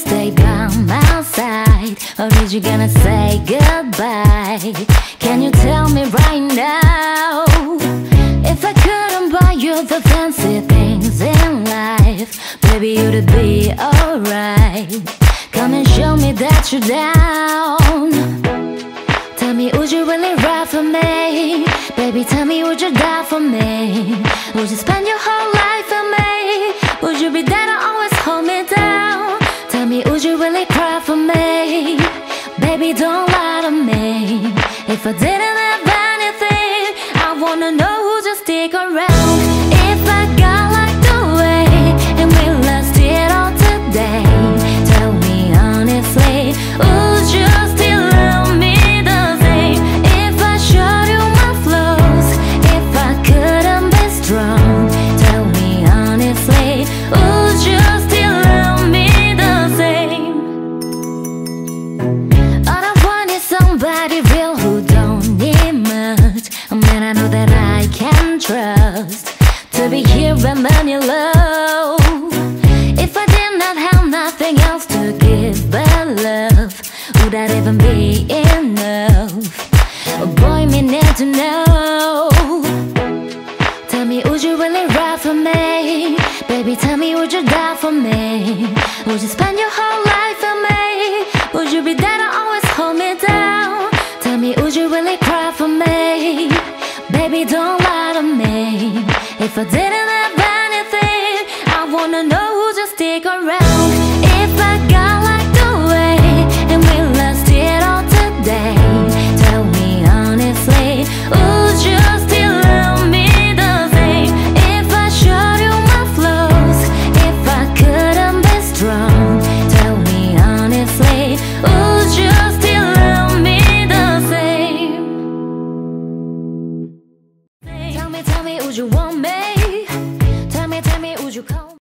stay by my side? Or is you gonna say goodbye? Can you tell me right now? If I couldn't buy you the fancy things in life, baby, you'd be alright. Come and show me that you're down. Tell me, would you really ride for me? Baby, tell me, would you die for me? Would you spend your whole life for me? Would you be there to always? Cry for me? Baby, don't lie to me. If I didn't have anything, I wanna know who'd just stick around. If I trust to be here when man you love. If I did not have nothing else to give but love, would that even be enough? A boy, me need to know. Tell me, would you really ride for me? Baby, tell me, would you die for me? Would you spend your whole life If I didn't have anything, I wanna know who'd just stick around. tell me, would you want me? Tell me, tell me, would you come?